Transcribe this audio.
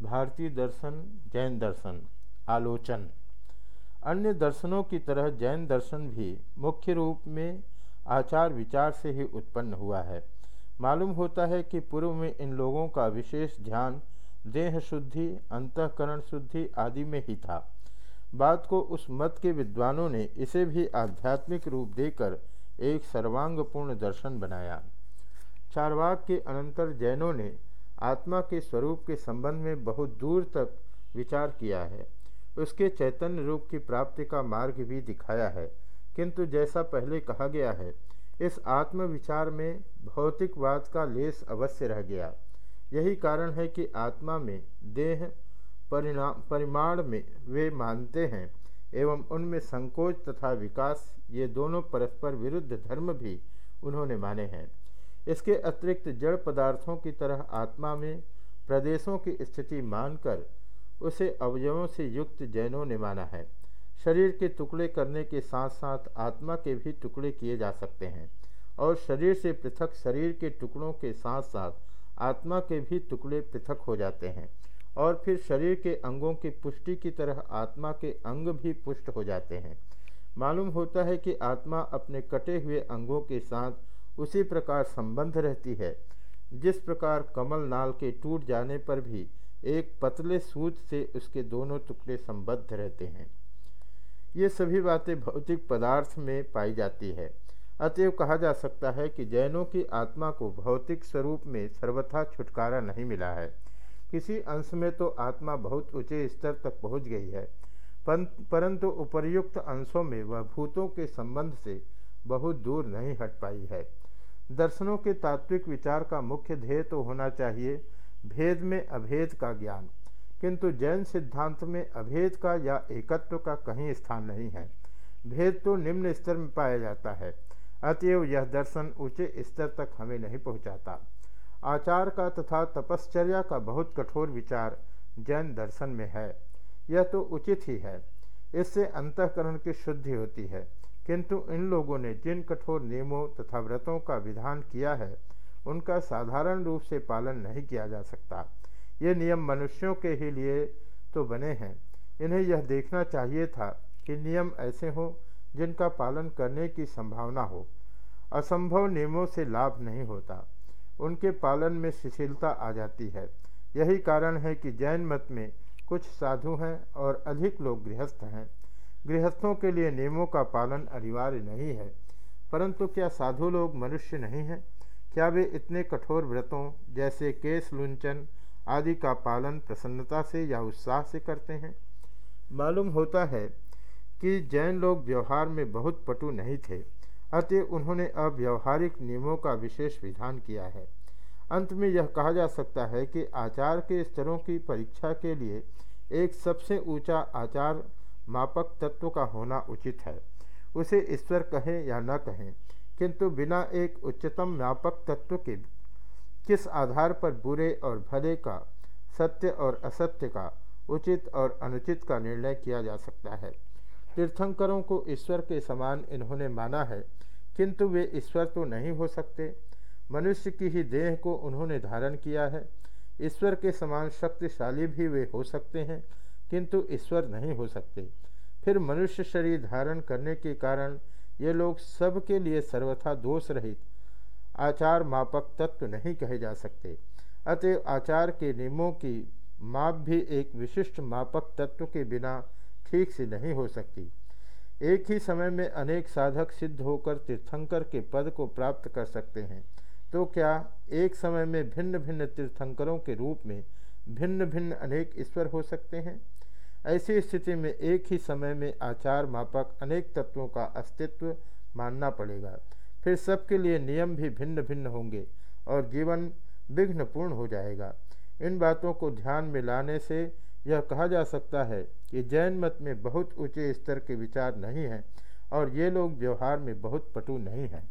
भारतीय दर्शन, जैन दर्शन, आलोचन। अन्य दर्शनों की तरह जैन दर्शन भी मुख्य रूप में आचार विचार से ही उत्पन्न हुआ है। मालूम होता है कि पूर्व में इन लोगों का विशेष ध्यान देह शुद्धि, अंतकरण शुद्धि आदि में ही था। बात को उस मत के विद्वानों ने इसे भी आध्यात्मिक रूप देकर एक सर्वांगपूर्ण दर्शन बनाया। चारवाक के अनंतर जैनों ने आत्मा के स्वरूप के संबंध में बहुत दूर तक विचार किया है। उसके चैतन्य रूप की प्राप्ति का मार्ग भी दिखाया है। किंतु जैसा पहले कहा गया है, इस आत्म विचार में भौतिकवाद का लेस अवश्य रह गया। यही कारण है कि आत्मा में देह परिणाम परिमाण में वे मानते हैं, एवं उनमें संकोच तथा विकास, ये दोनों परस्पर विरुद्ध धर्म भी उन्होंने माने हैं। इसके अतिरिक्त जड़ पदार्थों की तरह आत्मा में प्रदेशों की स्थिति मानकर उसे अवयवों से युक्त जैनों ने माना है। शरीर के टुकड़े करने के साथ साथ आत्मा के भी टुकड़े किए जा सकते हैं और शरीर से पृथक शरीर के टुकड़ों के साथ साथ आत्मा के भी टुकड़े पृथक हो जाते हैं और फिर शरीर के अंगों की पुष्टि की तरह आत्मा के अंग भी पुष्ट हो जाते हैं। मालूम होता है कि आत्मा अपने कटे हुए अंगों के साथ उसी प्रकार संबंध रहती है। जिस प्रकार कमल नाल के टूट जाने पर भी एक पतले सूत से उसके दोनों टुकड़े संबद्ध रहते हैं। ये सभी बातें भौतिक पदार्थ में पाई जाती है। अतएव कहा जा सकता है कि जैनों की आत्मा को भौतिक स्वरूप में सर्वथा छुटकारा नहीं मिला है। किसी अंश में तो आत्मा बहुत ऊँचे स्तर तक पहुँच गई है। परंतु उपर्युक्त अंशों में वह भूतों के संबंध से बहुत दूर नहीं हट पाई है। दर्शनों के तात्विक विचार का मुख्य ध्येय तो होना चाहिए, भेद में अभेद का ज्ञान। किंतु जैन सिद्धांत में अभेद का या एकत्व का कहीं स्थान नहीं है। भेद तो निम्न स्तर में पाया जाता है। अतएव यह दर्शन ऊँचे स्तर तक हमें नहीं पहुंचाता। आचार का तथा तपश्चर्या का बहुत कठोर विचार जैन दर्शन में है। यह तो उचित ही है। इससे अंतकरण की शुद्धि होती है। किंतु इन लोगों ने जिन कठोर नियमों तथा व्रतों का विधान किया है, उनका साधारण रूप से पालन नहीं किया जा सकता। ये नियम मनुष्यों के ही लिए तो बने हैं। इन्हें यह देखना चाहिए था कि नियम ऐसे हों जिनका पालन करने की संभावना हो। असंभव नियमों से लाभ नहीं होता। उनके पालन में शिथिलता आ जाती है। यही कारण है कि जैन मत में कुछ साधु हैं और अधिक लोग गृहस्थ हैं। गृहस्थों के लिए नियमों का पालन अनिवार्य नहीं है। परंतु क्या साधु लोग मनुष्य नहीं हैं? क्या वे इतने कठोर व्रतों जैसे केस लुंचन आदि का पालन प्रसन्नता से या उत्साह से करते हैं? मालूम होता है कि जैन लोग व्यवहार में बहुत पटु नहीं थे, अतः उन्होंने अव्यवहारिक नियमों का विशेष विधान किया है। अंत में यह कहा जा सकता है कि आचार के स्तरों की परीक्षा के लिए एक सबसे ऊँचा आचार मापक तत्व का होना उचित है। उसे ईश्वर कहें या न कहें, किंतु बिना एक उच्चतम व्यापक तत्व के किस आधार पर बुरे और भले का, सत्य और असत्य का, उचित और अनुचित का निर्णय किया जा सकता है? तीर्थंकरों को ईश्वर के समान इन्होंने माना है, किंतु वे ईश्वर तो नहीं हो सकते। मनुष्य की ही देह को उन्होंने धारण किया है। ईश्वर के समान शक्तिशाली भी वे हो सकते हैं किंतु ईश्वर नहीं हो सकते। फिर मनुष्य शरीर धारण करने के कारण ये लोग सबके लिए सर्वथा दोष रहित, आचार मापक तत्व नहीं कहे जा सकते। अतएव आचार के नियमों की माप भी एक विशिष्ट मापक तत्व के बिना ठीक से नहीं हो सकती। एक ही समय में अनेक साधक सिद्ध होकर तीर्थंकर के पद को प्राप्त कर सकते हैं। तो क्या एक समय में भिन्न भिन्न तीर्थंकरों के रूप में भिन्न भिन्न अनेक ईश्वर हो सकते हैं? ऐसी स्थिति में एक ही समय में आचार मापक अनेक तत्वों का अस्तित्व मानना पड़ेगा। फिर सबके लिए नियम भी भिन्न भिन्न होंगे और जीवन विघ्नपूर्ण हो जाएगा। इन बातों को ध्यान में लाने से यह कहा जा सकता है कि जैन मत में बहुत ऊँचे स्तर के विचार नहीं हैं और ये लोग व्यवहार में बहुत पटु नहीं हैं।